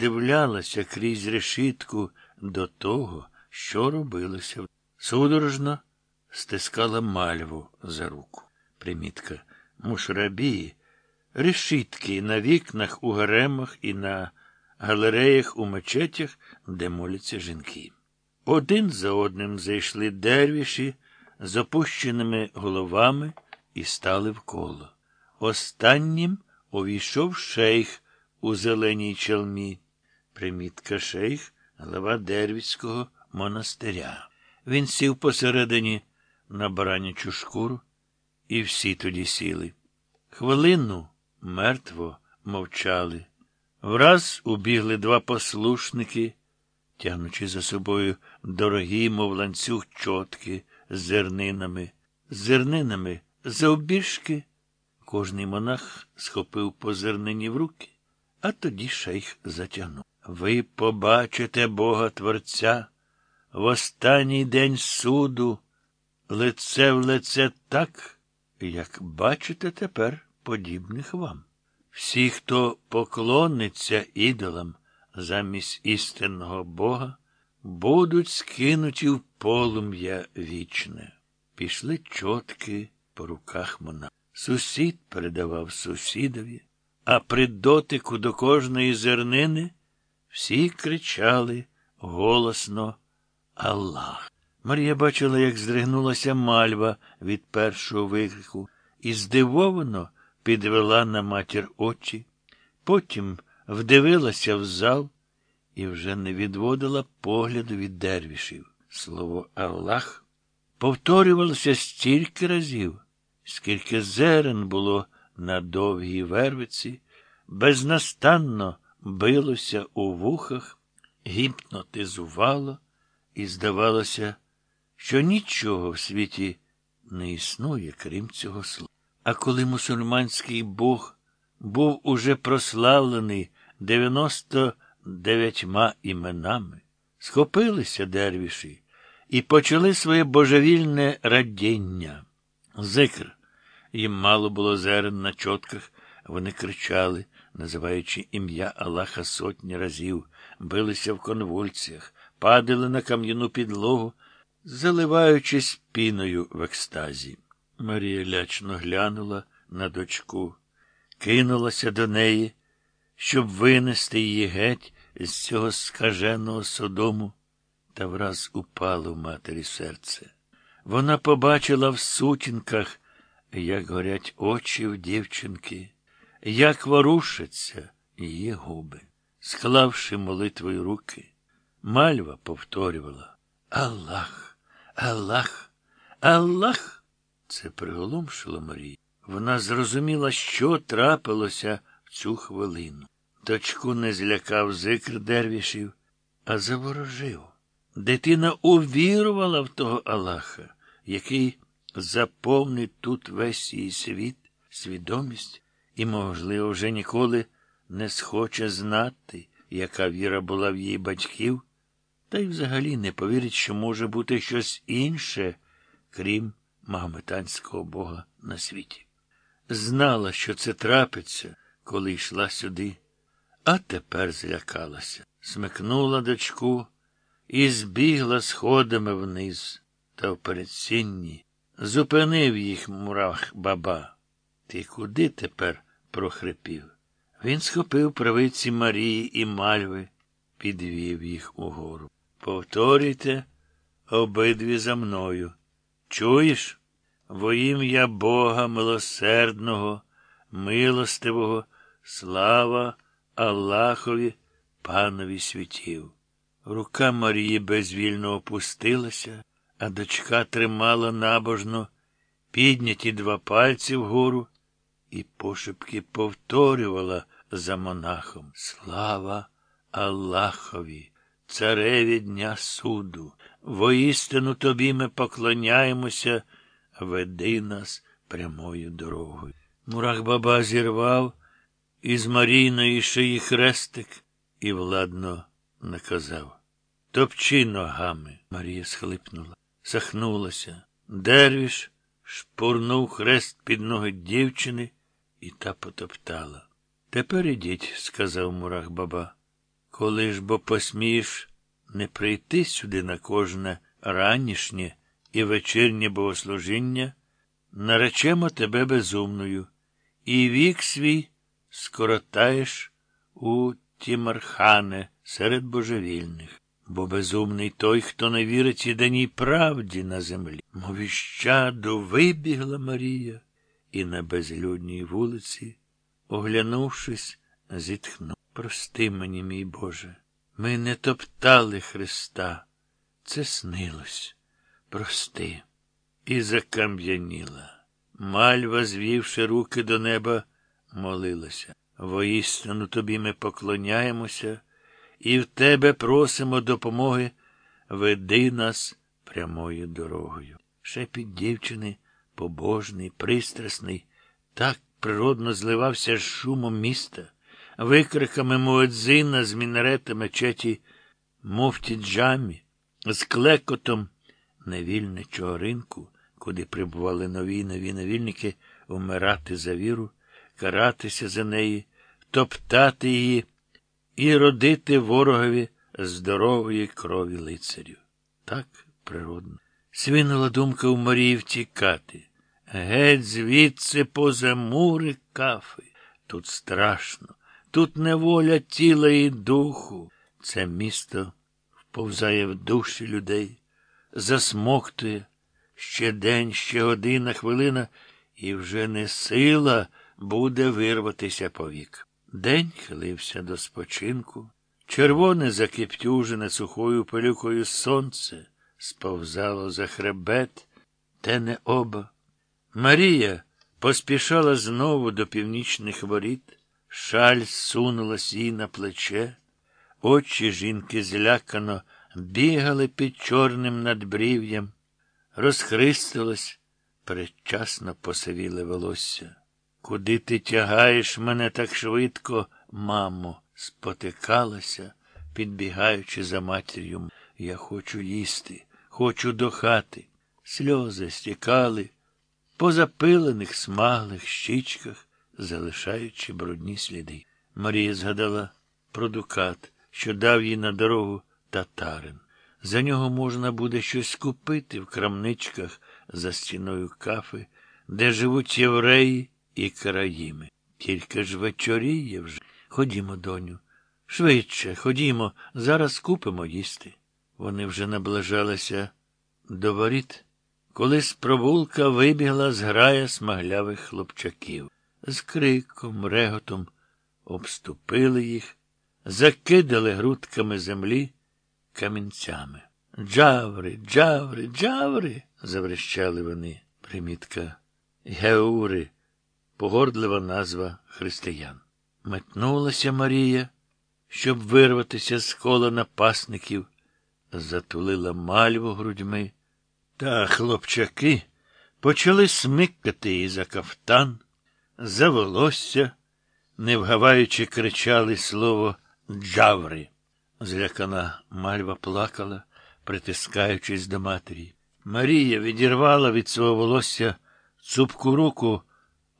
дивлялася крізь решітку до того, що робилося. Судорожно стискала мальву за руку. Примітка. Мушрабії, решітки на вікнах у гаремах і на галереях у мечетях, де моляться жінки. Один за одним зайшли дервіші з опущеними головами і стали вколо. Останнім увійшов шейх у зеленій чалмі. Примітка шейх, глава Дервіцького монастиря. Він сів посередині на баранячу шкуру, і всі тоді сіли. Хвилину мертво мовчали. Враз убігли два послушники, тягнучи за собою дорогі, мов ланцюг чотки з зернинами. З зернинами завбільшки. Кожний монах схопив по зернині в руки, а тоді шейх затягнув. Ви побачите Бога Творця в останній день суду, лице в лице так, як бачите тепер подібних вам. Всі, хто поклониться ідолам замість істинного Бога, будуть скинуті в полум'я вічне. Пішли чотки по руках мона. Сусід передавав сусідові, а при дотику до кожної зернини всі кричали голосно Аллах. Марія бачила, як здригнулася мальва від першого викрику, і здивовано підвела на матір очі, потім вдивилася в зал і вже не відводила погляду від дервішів. Слово Аллах повторювалося стільки разів, скільки зерен було на довгій вервиці, безнастанно билося у вухах, гіпнотизувало, і здавалося, що нічого в світі не існує, крім цього слова. А коли мусульманський Бог був уже прославлений дев'яносто дев'ятьма іменами, схопилися дервіші і почали своє божевільне радіння. Зикр. Їм мало було зерен на чотках, вони кричали, називаючи ім'я Аллаха сотні разів, билися в конвульціях, падали на кам'яну підлогу, заливаючись піною в екстазі. Марія лячно глянула на дочку, кинулася до неї, щоб винести її геть з цього скаженого содому, та враз упало в матері серце. Вона побачила в сутінках, як горять очі в дівчинки, як ворушаться її губи. Склавши молитвою руки, мальва повторювала Аллах, Аллах, Аллах. Це приголомшило Марію. Вона зрозуміла, що трапилося в цю хвилину. Дочку не злякав зикр дервішів, а заворожив. Дитина увірувала в того Аллаха, який заповнить тут весь її світ, свідомість і, можливо, вже ніколи не схоче знати, яка віра була в її батьків, та й взагалі не повірить, що може бути щось інше, крім магометанського Бога на світі. Знала, що це трапиться, коли йшла сюди, а тепер злякалася, смикнула дочку і збігла сходами вниз, та в передсінні зупинив їх мурах баба. Ти куди тепер? Прохрипів. Він схопив правиці Марії і мальви, підвів їх угору. Повторюйте обидві за мною. Чуєш? Во ім'я Бога милосердного, милостивого, слава Аллахові, панові світів. Рука Марії безвільно опустилася, а дочка тримала набожно підняті два пальці вгору і пошепки повторювала за монахом Слава Аллахові, цареві дня суду, воістину тобі ми поклоняємося, веди нас прямою дорогою. Мурах баба зірвав із Марійної шиї хрестик і владно наказав. Топчи ногами. Марія схлипнула, сахнулася. Дервіш шпурнув хрест під ноги дівчини і та потоптала. Тепер ідіть, сказав мурах баба. Коли ж бо посмієш не прийти сюди на кожне ранішнє і вечірнє богослужіння, наречемо тебе безумною, і вік свій скоротаєш у Тімархане серед божевільних. Бо безумний той, хто не вірить єдиній правді на землі. Мовіщаду вибігла Марія, і на безлюдній вулиці, оглянувшись, зітхнув. Прости мені, мій Боже, ми не топтали Христа. Це снилось. Прости. І закам'яніла. Мальва, звівши руки до неба, молилася. Воістину тобі ми поклоняємося і в тебе просимо допомоги, веди нас прямою дорогою. Шепіт дівчини, побожний, пристрасний, так природно зливався з шумом міста, викриками муедзина з мінарети мечеті муфті джамі, з клекотом невільничого ринку, куди прибували нові нові невільники умирати за віру, каратися за неї, топтати її і родити ворогові здорової крові лицарів. Так природно. Свинула думка у Марії втікати. Геть звідси поза мури кафи. Тут страшно, тут неволя тіла і духу. Це місто вповзає в душі людей, засмоктує ще день, ще година, хвилина, і вже не сила буде вирватися повік. День хилився до спочинку. Червоне закиптюжене сухою пилюкою сонце сповзало за хребет, те не оба. Марія поспішала знову до північних воріт, шаль сунулась їй на плече, очі жінки злякано бігали під чорним надбрів'ям, розхристилось передчасно посивіле волосся. Куди ти тягаєш мене так швидко, мамо? спотикалася, підбігаючи за матір'ю. Я хочу їсти, хочу до хати. Сльози стікали по запилених смаглих щічках, залишаючи брудні сліди. Марія згадала про дукат, що дав їй на дорогу татарин. За нього можна буде щось купити в крамничках за стіною кафи, де живуть євреї і країми. Тільки ж вечоріє вже. Ходімо, доню. Швидше, ходімо, зараз купимо їсти. Вони вже наближалися до воріт, коли з провулка вибігла зграя смаглявих хлопчаків. З криком, реготом обступили їх, закидали грудками землі камінцями. Джаври, джаври, джаври. заврещали вони. Примітка. Геури погордлива назва християн. Метнулася Марія, щоб вирватися з кола напасників, затулила мальву грудьми, та хлопчаки почали смикати її за кафтан, за волосся, не вгаваючи, кричали слово джаври. Злякана мальва плакала, притискаючись до матері. Марія відірвала від свого волосся цупку руку